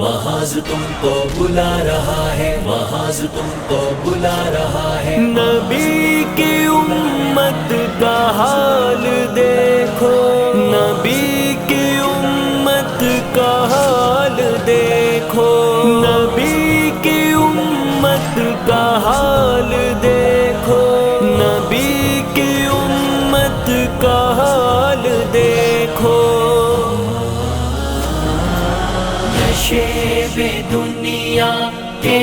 محاذ تم کو بلا رہا ہے محاذ تم کو بلا رہا ہے۔ نبی نشے بے دنیا کے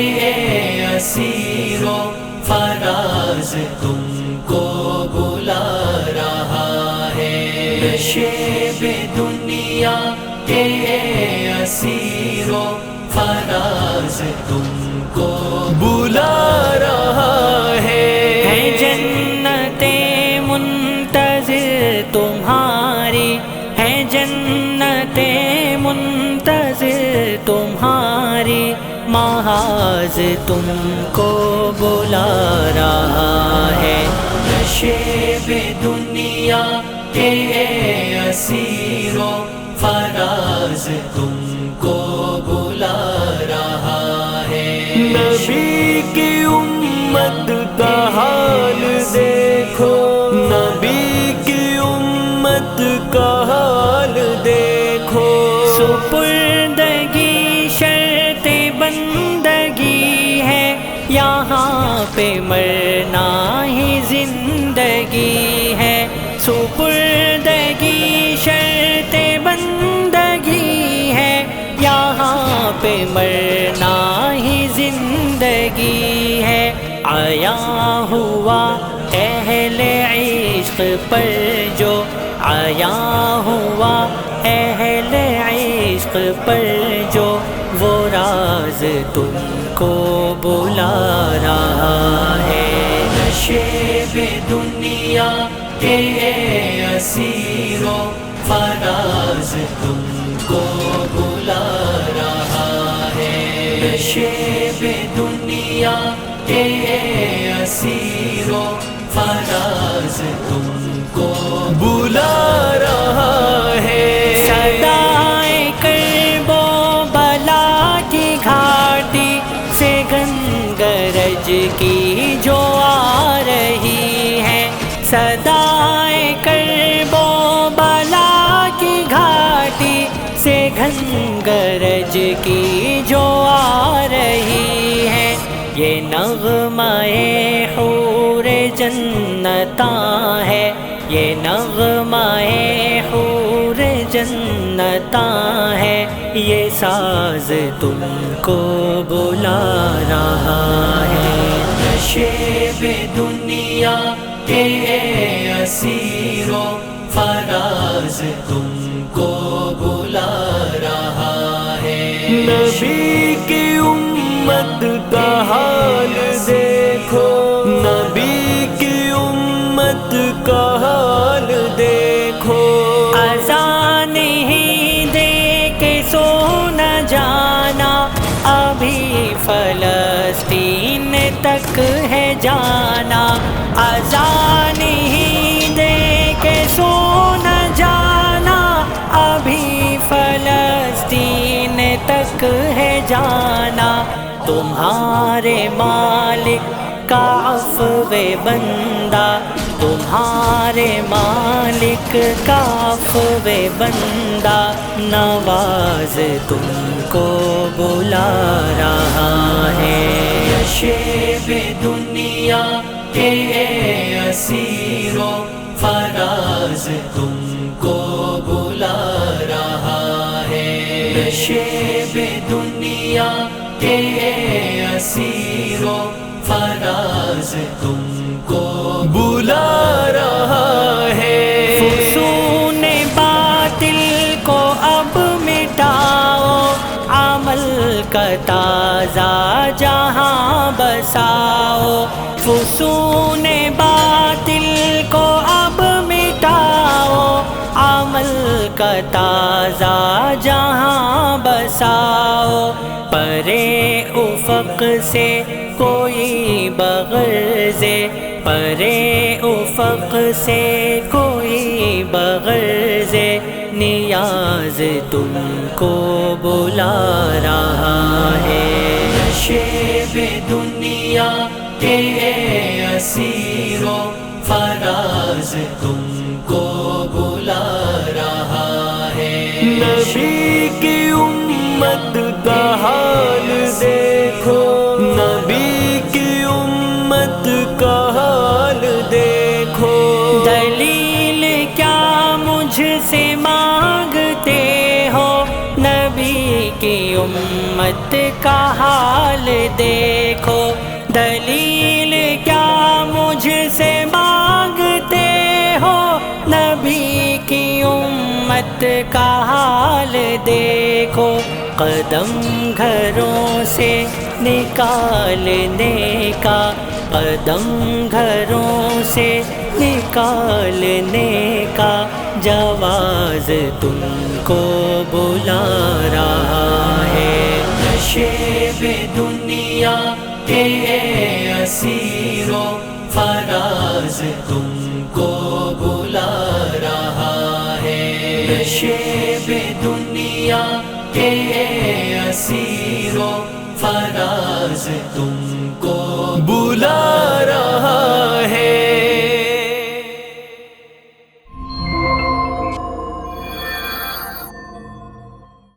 اسیرو فراز تم کو بلا رہا ہے۔ نشے بے دنیا کے اسیرو فراز تم کو بلا رہا ہے۔ ہے جنت منتظر تمہاری ہے جنت محاذ تم کو بلا رہا ہے۔ نشے دنیا کے اسیروں فراز تم کو یہاں پہ مرنا ہی زندگی ہے۔ سپردگی شرط بندگی ہے۔ یہاں پہ مرنا ہی زندگی ہے۔ آیا ہوا اہل عشق پر جو آیا ہوا عشق پر جو وہ راز تم کو بلا رہا ہے۔ نشے بے دنیا کے اسیرو فراز تم کو بلا رہا ہے۔ نشے بے دنیا کے اسیرو فراز تم کی جو آ رہی ہے، یہ نغمائے حور جنتاں ہے۔ یہ نغمائے حور جنتاں ہے۔ یہ ساز تم کو بلا رہا ہے۔ نشے بے دنیا کے اسیرو فراز تم جانا تمہارے مالک کا عفو بندہ، تمہارے مالک کا عفو بندہ۔ نواز تم کو بلا رہا ہے۔ نشے بے دنیا کے اسیرو فراز تم کو نشے دنیا کے اسیرو فراز تم کو بلا رہا ہے۔ فسون باطل کو اب مٹاؤ، عمل کا تازہ جہاں بساؤ۔ فسون باطل کو اب مٹاؤ، عمل کا تازہ جہاں بساؤ پرے افق سے کوئی بغرضے پرے افق سے کوئی بغرضے نیاز تم کو بلا رہا ہے۔ نشیب دنیا کے اسیر فراز تم کو بلا رہا ہے۔ نبی کی امت کا حال دیکھو۔ نبی کی امت کا حال دیکھو۔ دلیل کیا مجھ سے مانگتے ہو؟ نبی کی امت کا حال دیکھو۔ دلیل کیا مجھ سے مانگتے ہو؟ نبی کی امت کا حال دیکھو، قدم گھروں سے نکالنے کا، قدم گھروں سے نکالنے کا جواز تم کو بلا رہا ہے۔ نشیب دنیا کے اسیر و فراز تم کے اسیرو فراز تم کو بلا